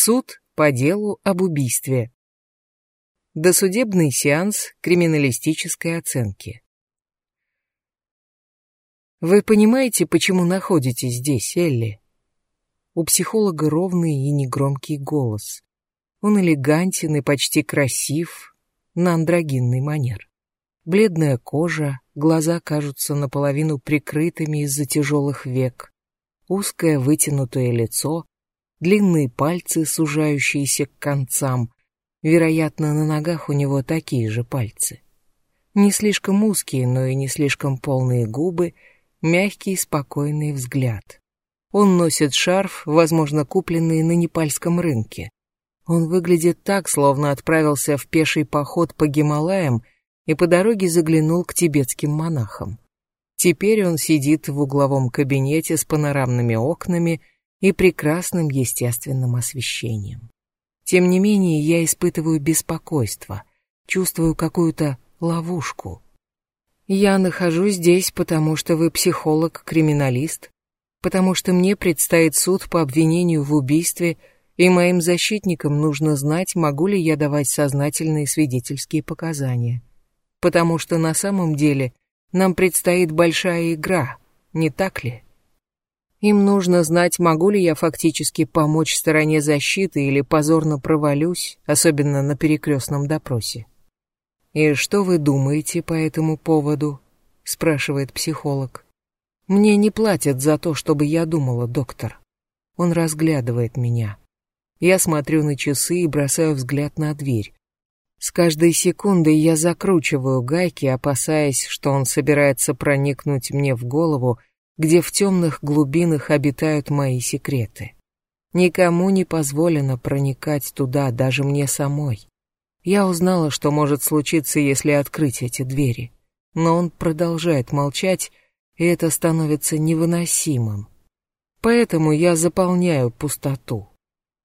Суд по делу об убийстве. Досудебный сеанс криминалистической оценки. Вы понимаете, почему находитесь здесь, Элли? У психолога ровный и негромкий голос. Он элегантен и почти красив, на андрогинный манер. Бледная кожа, глаза кажутся наполовину прикрытыми из-за тяжелых век, узкое вытянутое лицо, длинные пальцы, сужающиеся к концам. Вероятно, на ногах у него такие же пальцы. Не слишком узкие, но и не слишком полные губы, мягкий, спокойный взгляд. Он носит шарф, возможно, купленный на непальском рынке. Он выглядит так, словно отправился в пеший поход по Гималаям и по дороге заглянул к тибетским монахам. Теперь он сидит в угловом кабинете с панорамными окнами и прекрасным естественным освещением. Тем не менее, я испытываю беспокойство, чувствую какую-то ловушку. Я нахожусь здесь, потому что вы психолог-криминалист, потому что мне предстоит суд по обвинению в убийстве и моим защитникам нужно знать, могу ли я давать сознательные свидетельские показания. Потому что на самом деле нам предстоит большая игра, не так ли? Им нужно знать, могу ли я фактически помочь стороне защиты или позорно провалюсь, особенно на перекрестном допросе. «И что вы думаете по этому поводу?» — спрашивает психолог. «Мне не платят за то, чтобы я думала, доктор». Он разглядывает меня. Я смотрю на часы и бросаю взгляд на дверь. С каждой секундой я закручиваю гайки, опасаясь, что он собирается проникнуть мне в голову, где в темных глубинах обитают мои секреты. Никому не позволено проникать туда, даже мне самой. Я узнала, что может случиться, если открыть эти двери. Но он продолжает молчать, и это становится невыносимым. Поэтому я заполняю пустоту.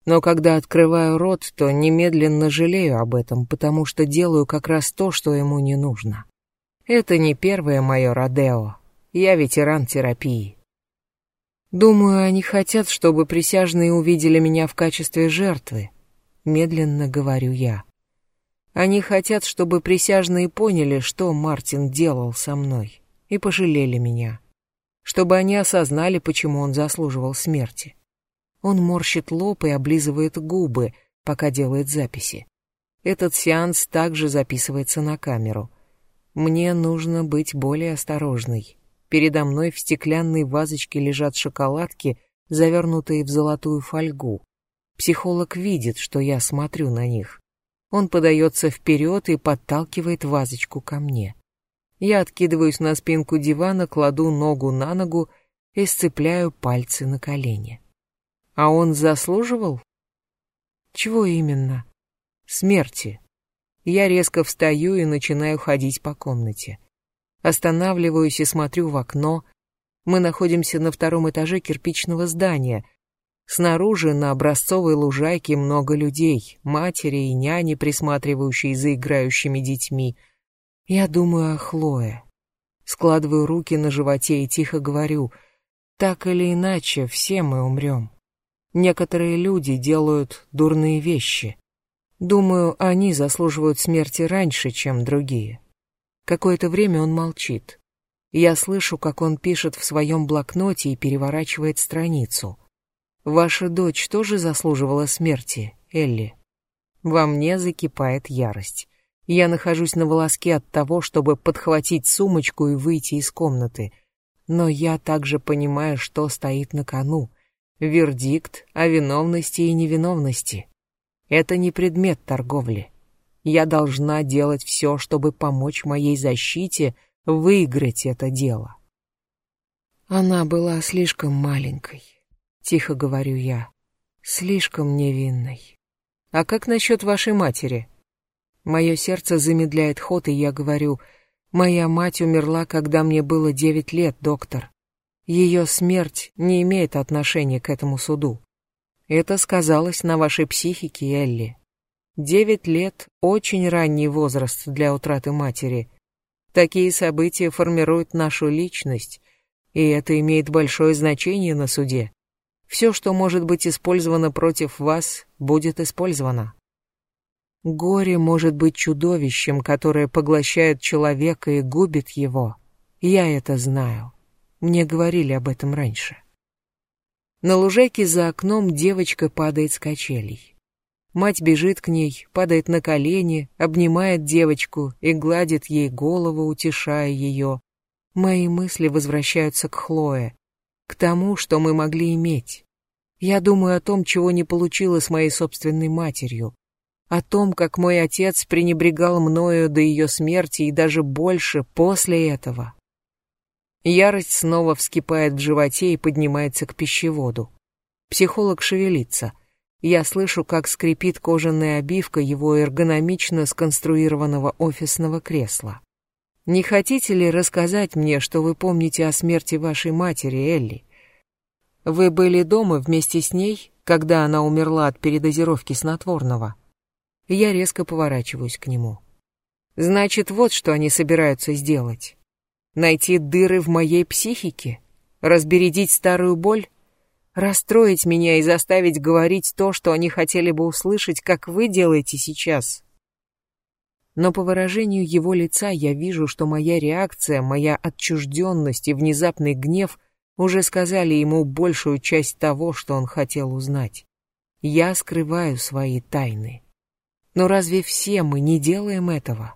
Но когда открываю рот, то немедленно жалею об этом, потому что делаю как раз то, что ему не нужно. Это не первое мое родео. Я ветеран терапии. Думаю, они хотят, чтобы присяжные увидели меня в качестве жертвы. Медленно говорю я. Они хотят, чтобы присяжные поняли, что Мартин делал со мной, и пожалели меня. Чтобы они осознали, почему он заслуживал смерти. Он морщит лоб и облизывает губы, пока делает записи. Этот сеанс также записывается на камеру. Мне нужно быть более осторожной. Передо мной в стеклянной вазочке лежат шоколадки, завернутые в золотую фольгу. Психолог видит, что я смотрю на них. Он подается вперед и подталкивает вазочку ко мне. Я откидываюсь на спинку дивана, кладу ногу на ногу и сцепляю пальцы на колени. А он заслуживал? Чего именно? Смерти. Я резко встаю и начинаю ходить по комнате. Останавливаюсь и смотрю в окно. Мы находимся на втором этаже кирпичного здания. Снаружи на образцовой лужайке много людей, матери и няни, присматривающие за играющими детьми. Я думаю о Хлое. Складываю руки на животе и тихо говорю, так или иначе, все мы умрем. Некоторые люди делают дурные вещи. Думаю, они заслуживают смерти раньше, чем другие. Какое-то время он молчит. Я слышу, как он пишет в своем блокноте и переворачивает страницу. Ваша дочь тоже заслуживала смерти, Элли. Во мне закипает ярость. Я нахожусь на волоске от того, чтобы подхватить сумочку и выйти из комнаты. Но я также понимаю, что стоит на кону — вердикт о виновности и невиновности. Это не предмет торговли. Я должна делать все, чтобы помочь моей защите выиграть это дело. Она была слишком маленькой, тихо говорю я, слишком невинной. А как насчет вашей матери? Мое сердце замедляет ход, и я говорю, моя мать умерла, когда мне было девять лет, доктор. Ее смерть не имеет отношения к этому суду. Это сказалось на вашей психике, Элли. Девять лет — очень ранний возраст для утраты матери. Такие события формируют нашу личность, и это имеет большое значение на суде. Все, что может быть использовано против вас, будет использовано. Горе может быть чудовищем, которое поглощает человека и губит его. Я это знаю. Мне говорили об этом раньше. На лужайке за окном девочка падает с качелей. Мать бежит к ней, падает на колени, обнимает девочку и гладит ей голову, утешая ее. Мои мысли возвращаются к Хлое, к тому, что мы могли иметь. Я думаю о том, чего не получила с моей собственной матерью, о том, как мой отец пренебрегал мною до ее смерти и даже больше после этого. Ярость снова вскипает в животе и поднимается к пищеводу. Психолог шевелится. Я слышу, как скрипит кожаная обивка его эргономично сконструированного офисного кресла. Не хотите ли рассказать мне, что вы помните о смерти вашей матери, Элли? Вы были дома вместе с ней, когда она умерла от передозировки снотворного? Я резко поворачиваюсь к нему. Значит, вот что они собираются сделать. Найти дыры в моей психике? Разбередить старую боль? Расстроить меня и заставить говорить то, что они хотели бы услышать, как вы делаете сейчас? Но по выражению его лица я вижу, что моя реакция, моя отчужденность и внезапный гнев уже сказали ему большую часть того, что он хотел узнать. Я скрываю свои тайны. Но разве все мы не делаем этого?